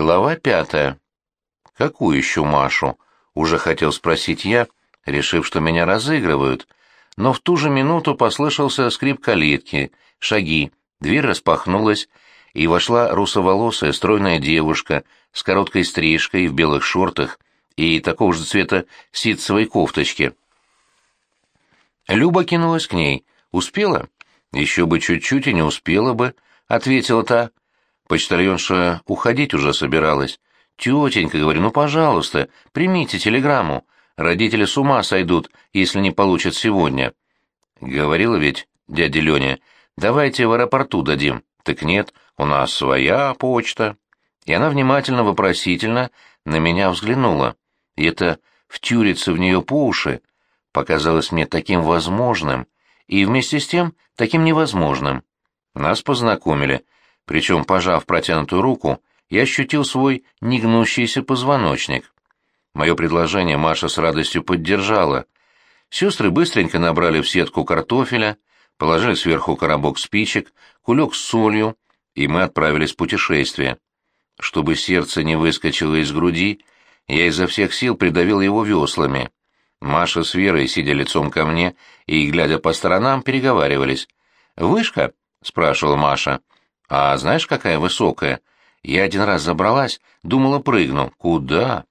Глава пятая. «Какую еще Машу?» — уже хотел спросить я, решив, что меня разыгрывают. Но в ту же минуту послышался скрип калитки, шаги, дверь распахнулась, и вошла русоволосая стройная девушка с короткой стрижкой в белых шортах и такого же цвета ситцевой кофточке. Люба кинулась к ней. «Успела?» «Еще бы чуть-чуть и не успела бы», — ответила та. Почтальонша уходить уже собиралась. «Тетенька, говорю, ну, пожалуйста, примите телеграмму. Родители с ума сойдут, если не получат сегодня». Говорила ведь дядя Леня, «давайте в аэропорту дадим». Так нет, у нас своя почта. И она внимательно, вопросительно на меня взглянула. И это втюриться в нее по уши показалось мне таким возможным и вместе с тем таким невозможным. Нас познакомили — причем, пожав протянутую руку, я ощутил свой негнущийся позвоночник. Мое предложение Маша с радостью поддержала. Сестры быстренько набрали в сетку картофеля, положили сверху коробок спичек, кулек с солью, и мы отправились в путешествие. Чтобы сердце не выскочило из груди, я изо всех сил придавил его веслами. Маша с Верой, сидя лицом ко мне и, глядя по сторонам, переговаривались. «Вышка?» — спрашивала Маша. А знаешь, какая высокая? Я один раз забралась, думала прыгну. Куда?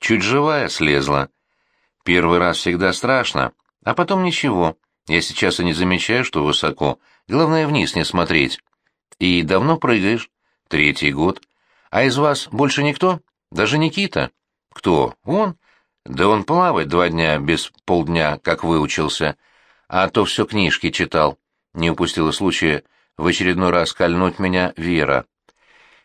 Чуть живая слезла. Первый раз всегда страшно, а потом ничего. Я сейчас и не замечаю, что высоко. Главное, вниз не смотреть. И давно прыгаешь? Третий год. А из вас больше никто? Даже Никита? Кто? Он? Да он плавает два дня без полдня, как выучился. А то все книжки читал. Не упустила случая в очередной раз кольнуть меня Вера.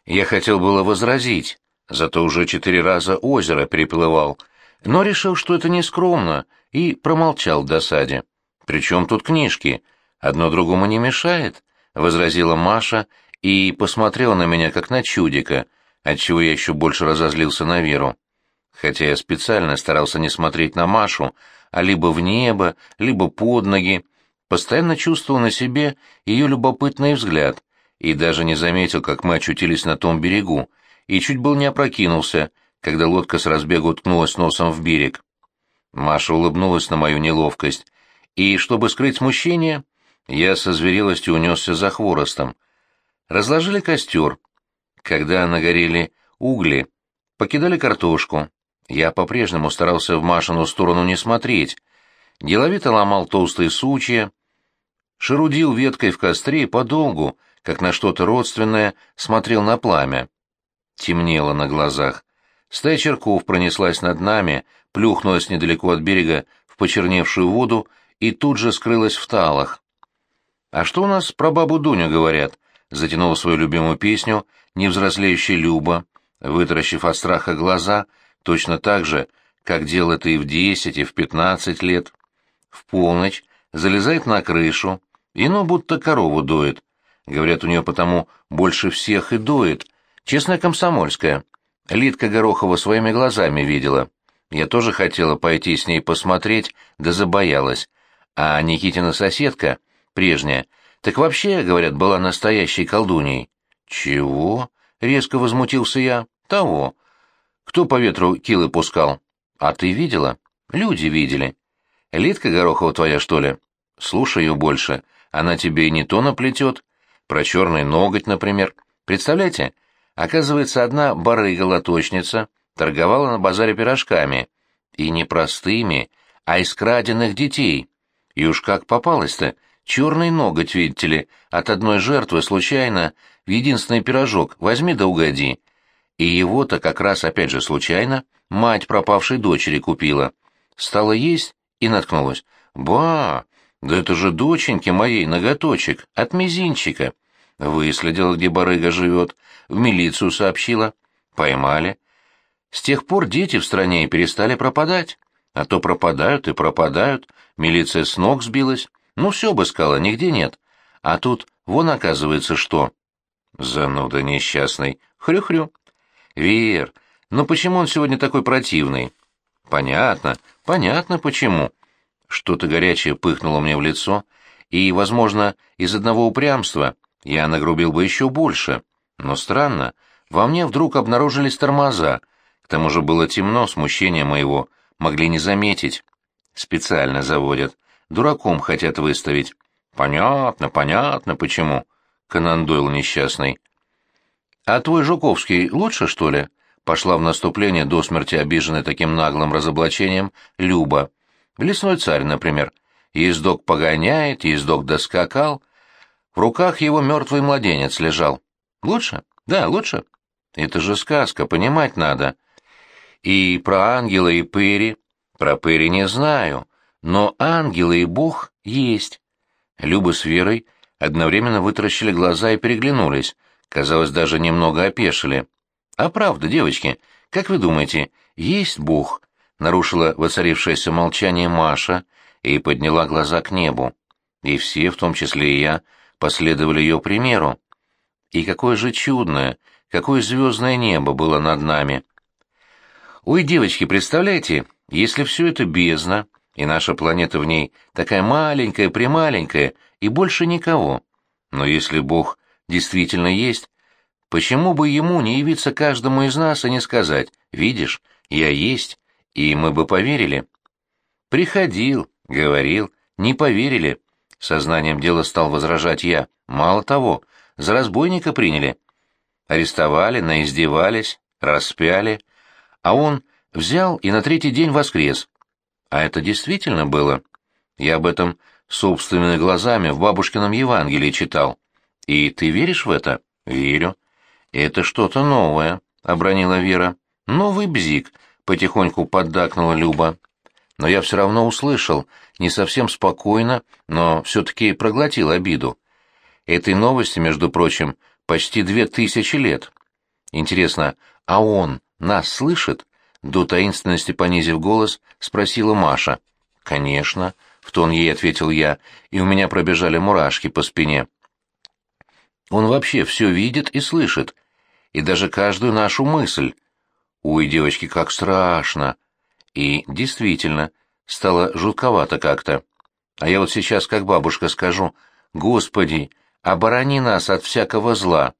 Я хотел было возразить, зато уже четыре раза озеро переплывал, но решил, что это нескромно, и промолчал в досаде. «Причем тут книжки? Одно другому не мешает», — возразила Маша и посмотрела на меня, как на чудика, отчего я еще больше разозлился на Веру. Хотя я специально старался не смотреть на Машу, а либо в небо, либо под ноги, постоянно чувствовал на себе ее любопытный взгляд и даже не заметил, как мы очутились на том берегу, и чуть был не опрокинулся, когда лодка с разбегу уткнулась носом в берег. Маша улыбнулась на мою неловкость, и, чтобы скрыть смущение, я со зверелостью унесся за хворостом. Разложили костер. Когда нагорели угли, покидали картошку. Я по-прежнему старался в Машину сторону не смотреть, деловито ломал толстые сучья, шерудил веткой в костре и подолгу, как на что-то родственное, смотрел на пламя. Темнело на глазах. Стая черков пронеслась над нами, плюхнулась недалеко от берега в почерневшую воду и тут же скрылась в талах. «А что у нас про бабу Дуню говорят?» — затянула свою любимую песню невзрослеющая Люба, вытаращив от страха глаза, точно так же, как делал это и в десять, и в пятнадцать лет в полночь, залезает на крышу, и ну будто корову доит. Говорят, у нее потому больше всех и доит. Честная комсомольская. Лидка Горохова своими глазами видела. Я тоже хотела пойти с ней посмотреть, да забоялась. А Никитина соседка, прежняя, так вообще, говорят, была настоящей колдуньей. Чего? Резко возмутился я. Того. Кто по ветру килы пускал? А ты видела? Люди видели. Лидка Горохова твоя, что ли? Слушай ее больше. Она тебе и не то наплетет. Про черный ноготь, например. Представляете? Оказывается, одна барыга-лоточница торговала на базаре пирожками. И не простыми, а из краденных детей. И уж как попалось-то, черный ноготь, видите ли, от одной жертвы случайно в единственный пирожок возьми да угоди. И его-то как раз опять же случайно мать пропавшей дочери купила. Стала есть и наткнулась. «Ба! Да это же доченьки моей ноготочек, от мизинчика!» Выследила, где барыга живет, в милицию сообщила. Поймали. С тех пор дети в стране перестали пропадать. А то пропадают и пропадают. Милиция с ног сбилась. Ну, все обыскала, нигде нет. А тут вон оказывается что. Зануда несчастный. Хрю-хрю. Вер, ну почему он сегодня такой противный? Понятно, понятно почему. Что-то горячее пыхнуло мне в лицо, и, возможно, из одного упрямства я нагрубил бы еще больше. Но странно, во мне вдруг обнаружились тормоза. К тому же было темно, смущение моего могли не заметить. Специально заводят. Дураком хотят выставить. Понятно, понятно, почему. Конан несчастный. А твой Жуковский лучше, что ли? Пошла в наступление до смерти обиженной таким наглым разоблачением Люба. Лесной царь, например. Ездок погоняет, ездок доскакал. В руках его мертвый младенец лежал. Лучше? Да, лучше. Это же сказка, понимать надо. И про ангела и пыри. Про пыри не знаю, но ангелы и бог есть. Люба с Верой одновременно вытаращили глаза и переглянулись. Казалось, даже немного опешили. «А правда, девочки, как вы думаете, есть Бог?» Нарушила воцарившееся молчание Маша и подняла глаза к небу. И все, в том числе и я, последовали ее примеру. И какое же чудное, какое звездное небо было над нами. Ой, девочки, представляете, если все это бездна, и наша планета в ней такая маленькая-прималенькая, и больше никого. Но если Бог действительно есть, почему бы ему не явиться каждому из нас и не сказать «Видишь, я есть», и мы бы поверили? Приходил, говорил, не поверили. Сознанием дела стал возражать я. Мало того, за разбойника приняли. Арестовали, наиздевались, распяли, а он взял и на третий день воскрес. А это действительно было. Я об этом собственными глазами в бабушкином Евангелии читал. И ты веришь в это? Верю. Это что-то новое, обронила Вера. Новый бзик, потихоньку поддакнула Люба. Но я все равно услышал, не совсем спокойно, но все-таки проглотил обиду. Этой новости, между прочим, почти две тысячи лет. Интересно, а он нас слышит? До таинственности понизив голос, спросила Маша. Конечно, в тон ей ответил я, и у меня пробежали мурашки по спине. Он вообще все видит и слышит, и даже каждую нашу мысль. Ой, девочки, как страшно. И действительно, стало жутковато как-то. А я вот сейчас, как бабушка, скажу, «Господи, оборони нас от всякого зла».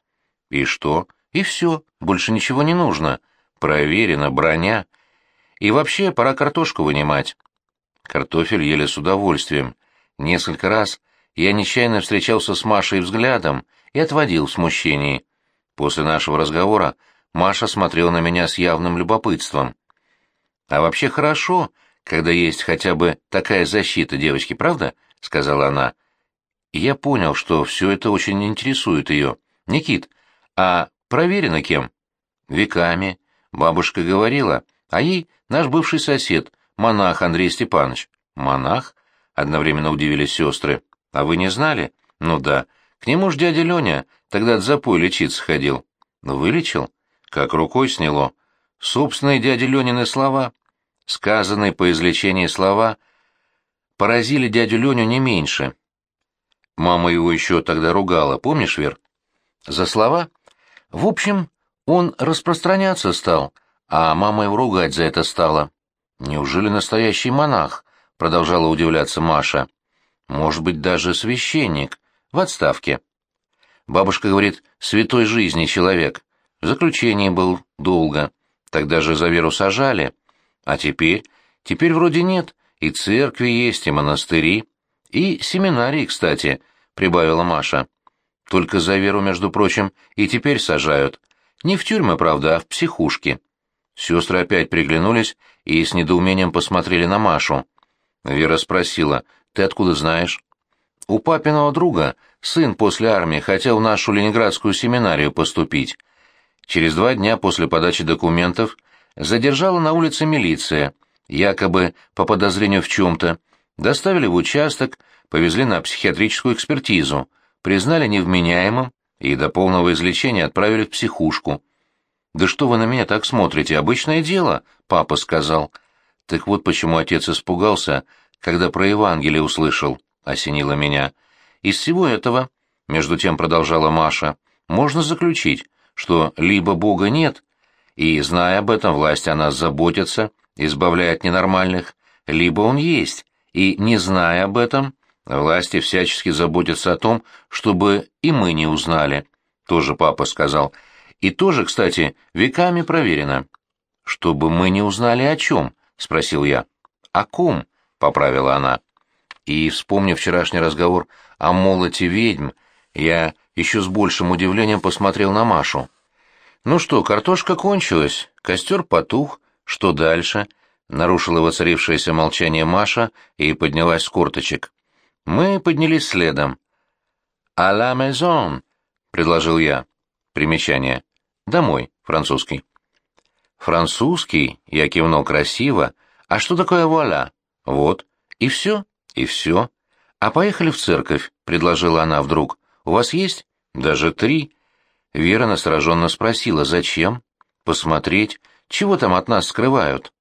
И что? И все, больше ничего не нужно. Проверено, броня. И вообще, пора картошку вынимать. Картофель ели с удовольствием. Несколько раз я нечаянно встречался с Машей взглядом и отводил в смущении. После нашего разговора Маша смотрела на меня с явным любопытством. «А вообще хорошо, когда есть хотя бы такая защита девочки, правда?» — сказала она. И я понял, что все это очень интересует ее. «Никит, а проверено кем?» «Веками. Бабушка говорила, а ей наш бывший сосед, монах Андрей Степанович». «Монах?» — одновременно удивились сестры. «А вы не знали?» «Ну да. К нему ж дядя Леня тогда от запой лечиться ходил». «Вылечил?» «Как рукой сняло. Собственные дяди Ленины слова, сказанные по излечении слова, поразили дядю Леню не меньше». Мама его еще тогда ругала, помнишь, Вер? За слова? В общем, он распространяться стал, а мама его ругать за это стала. Неужели настоящий монах? Продолжала удивляться Маша. Может быть, даже священник. В отставке. Бабушка говорит, святой жизни человек. В заключении был долго. Тогда же за веру сажали. А теперь? Теперь вроде нет. И церкви есть, и монастыри. И семинарии, кстати, прибавила Маша. Только за веру, между прочим, и теперь сажают. Не в тюрьмы, правда, а в психушки. Сестры опять приглянулись и с недоумением посмотрели на Машу. Вера спросила, «Ты откуда знаешь?» «У папиного друга сын после армии хотел в нашу ленинградскую семинарию поступить. Через два дня после подачи документов задержала на улице милиция, якобы по подозрению в чем-то. Доставили в участок, повезли на психиатрическую экспертизу, признали невменяемым и до полного излечения отправили в психушку. «Да что вы на меня так смотрите? Обычное дело», — папа сказал. Так вот почему отец испугался, когда про Евангелие услышал, — осенило меня. Из всего этого, между тем продолжала Маша, можно заключить, что либо Бога нет, и, зная об этом, власть о нас заботится, избавляя от ненормальных, либо Он есть, и, не зная об этом, власти всячески заботятся о том, чтобы и мы не узнали, тоже папа сказал, И тоже, кстати, веками проверено. «Чтобы мы не узнали о чем?» — спросил я. «О ком?» — поправила она. И, вспомнив вчерашний разговор о молоте ведьм, я еще с большим удивлением посмотрел на Машу. «Ну что, картошка кончилась, костер потух, что дальше?» — нарушила воцарившееся молчание Маша и поднялась с курточек. Мы поднялись следом. «А la maison», — предложил я. Примечание. «Домой», французский. «Французский?» — я кивнул красиво. «А что такое вуаля?» «Вот. И все?» «И все». «А поехали в церковь», — предложила она вдруг. «У вас есть?» «Даже три». Вера настороженно спросила, «Зачем?» «Посмотреть. Чего там от нас скрывают?»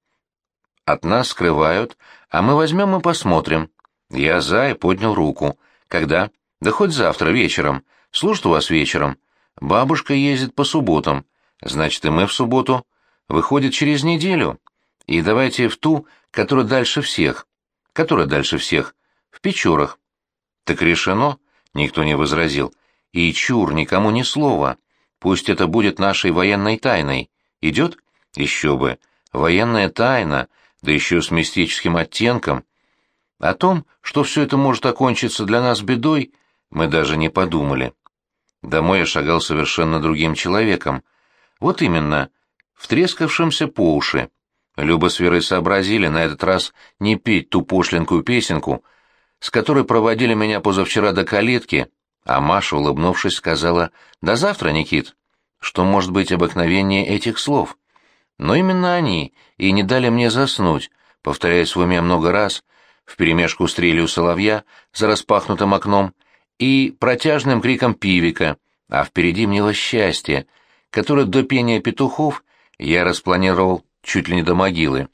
«От нас скрывают, а мы возьмем и посмотрим». Я за и поднял руку. «Когда?» «Да хоть завтра, вечером. Служит у вас вечером. Бабушка ездит по субботам. Значит, и мы в субботу. Выходит, через неделю. И давайте в ту, которая дальше всех. Которая дальше всех? В Печорах. Так решено? Никто не возразил. И чур, никому ни слова. Пусть это будет нашей военной тайной. Идет? Еще бы. Военная тайна, да еще с мистическим оттенком. О том, что все это может окончиться для нас бедой, мы даже не подумали. Домой я шагал совершенно другим человеком. Вот именно, втрескавшимся по уши. Люба с Верой сообразили на этот раз не петь ту пошленькую песенку, с которой проводили меня позавчера до калитки, а Маша, улыбнувшись, сказала «До завтра, Никит», что может быть обыкновение этих слов. Но именно они и не дали мне заснуть, повторяя в уме много раз, вперемешку с трелью соловья за распахнутым окном, и протяжным криком пивика, а впереди мнило счастье, которое до пения петухов я распланировал чуть ли не до могилы.